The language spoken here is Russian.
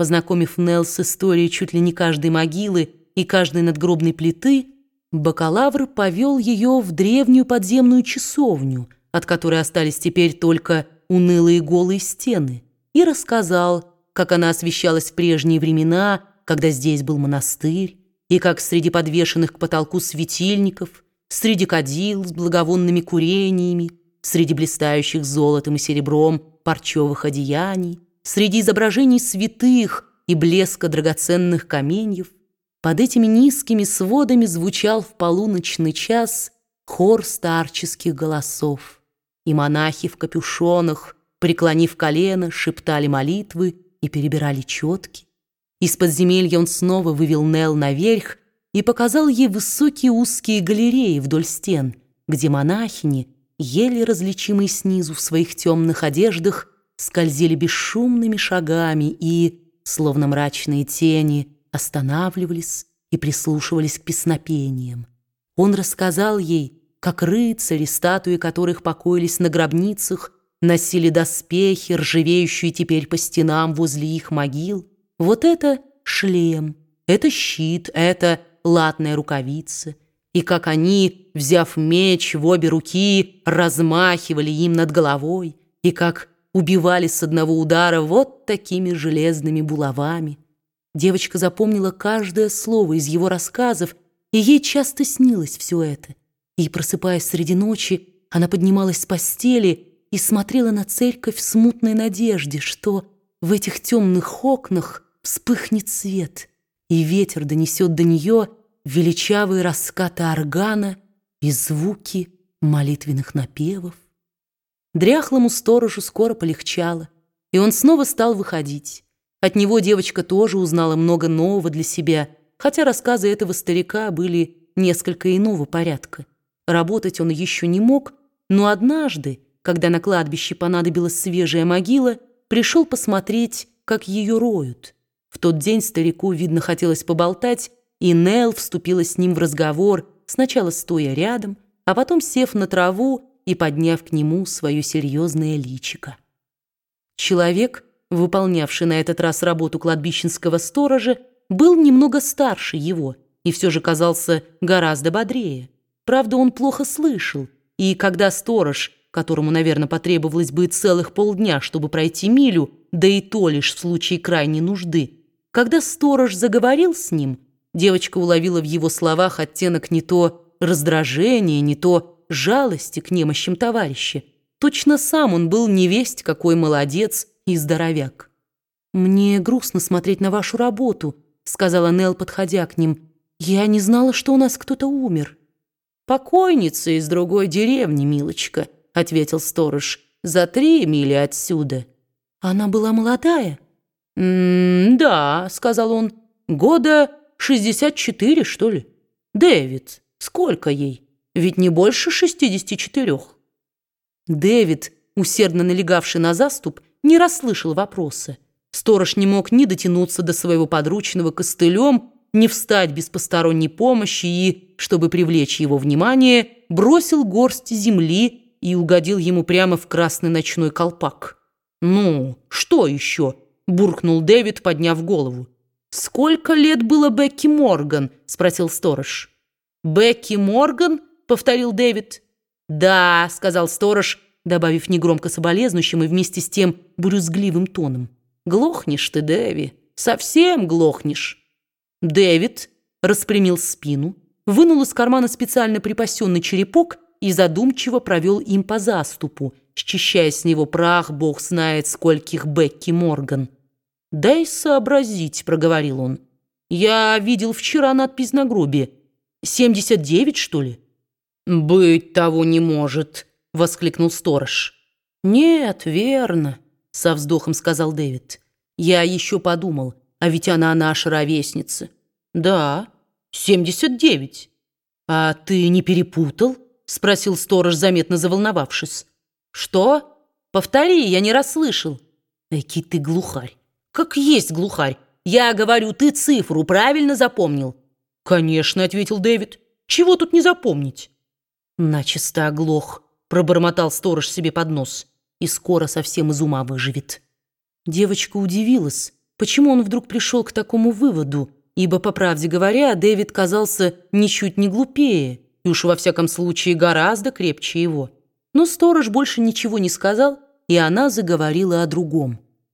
познакомив Нелл с историей чуть ли не каждой могилы и каждой надгробной плиты, бакалавр повел ее в древнюю подземную часовню, от которой остались теперь только унылые голые стены, и рассказал, как она освещалась в прежние времена, когда здесь был монастырь, и как среди подвешенных к потолку светильников, среди кадил с благовонными курениями, среди блистающих золотом и серебром парчевых одеяний, среди изображений святых и блеска драгоценных каменьев, под этими низкими сводами звучал в полуночный час хор старческих голосов, и монахи в капюшонах, преклонив колено, шептали молитвы и перебирали четки. Из подземелья он снова вывел Нел наверх и показал ей высокие узкие галереи вдоль стен, где монахини, еле различимые снизу в своих темных одеждах, скользили бесшумными шагами и, словно мрачные тени, останавливались и прислушивались к песнопениям. Он рассказал ей, как рыцари, статуи которых покоились на гробницах, носили доспехи, ржавеющие теперь по стенам возле их могил. Вот это шлем, это щит, это латная рукавица. И как они, взяв меч в обе руки, размахивали им над головой, и как убивали с одного удара вот такими железными булавами. Девочка запомнила каждое слово из его рассказов, и ей часто снилось все это. И, просыпаясь среди ночи, она поднималась с постели и смотрела на церковь в смутной надежде, что в этих темных окнах вспыхнет свет, и ветер донесет до нее величавые раскаты органа и звуки молитвенных напевов. Дряхлому сторожу скоро полегчало, и он снова стал выходить. От него девочка тоже узнала много нового для себя, хотя рассказы этого старика были несколько иного порядка. Работать он еще не мог, но однажды, когда на кладбище понадобилась свежая могила, пришел посмотреть, как ее роют. В тот день старику, видно, хотелось поболтать, и Нел вступила с ним в разговор, сначала стоя рядом, а потом сев на траву и подняв к нему свое серьезное личико. Человек, выполнявший на этот раз работу кладбищенского сторожа, был немного старше его и все же казался гораздо бодрее. Правда, он плохо слышал, и когда сторож, которому, наверное, потребовалось бы целых полдня, чтобы пройти милю, да и то лишь в случае крайней нужды, когда сторож заговорил с ним, девочка уловила в его словах оттенок не то раздражения, не то жалости к немощам товарища. Точно сам он был невесть какой молодец и здоровяк. «Мне грустно смотреть на вашу работу», — сказала Нел, подходя к ним. «Я не знала, что у нас кто-то умер». «Покойница из другой деревни, милочка», — ответил сторож. «За три мили отсюда». «Она была молодая?» «М -м «Да», — сказал он. «Года шестьдесят четыре, что ли?» «Дэвид, сколько ей?» Ведь не больше шестидесяти четырех. Дэвид, усердно налегавший на заступ, не расслышал вопроса. Сторож не мог ни дотянуться до своего подручного костылем, ни встать без посторонней помощи и, чтобы привлечь его внимание, бросил горсть земли и угодил ему прямо в красный ночной колпак. «Ну, что еще?» – буркнул Дэвид, подняв голову. «Сколько лет было Бекки Морган?» – спросил сторож. «Бекки Морган?» Повторил Дэвид. «Да», — сказал сторож, добавив негромко соболезнующим и вместе с тем брюзгливым тоном. «Глохнешь ты, Дэви, совсем глохнешь». Дэвид распрямил спину, вынул из кармана специально припасенный черепок и задумчиво провел им по заступу, счищая с него прах, бог знает скольких Бекки Морган. «Дай сообразить», — проговорил он. «Я видел вчера надпись на гробе. Семьдесят девять, что ли?» «Быть того не может!» — воскликнул сторож. «Нет, верно», — со вздохом сказал Дэвид. «Я еще подумал, а ведь она наша ровесница». «Да, семьдесят девять». «А ты не перепутал?» — спросил сторож, заметно заволновавшись. «Что? Повтори, я не расслышал». «Эки ты глухарь». «Как есть глухарь. Я говорю, ты цифру правильно запомнил?» «Конечно», — ответил Дэвид. «Чего тут не запомнить?» «Начисто оглох», — пробормотал сторож себе под нос, «и скоро совсем из ума выживет». Девочка удивилась, почему он вдруг пришел к такому выводу, ибо, по правде говоря, Дэвид казался ничуть не глупее, и уж во всяком случае гораздо крепче его. Но сторож больше ничего не сказал, и она заговорила о другом.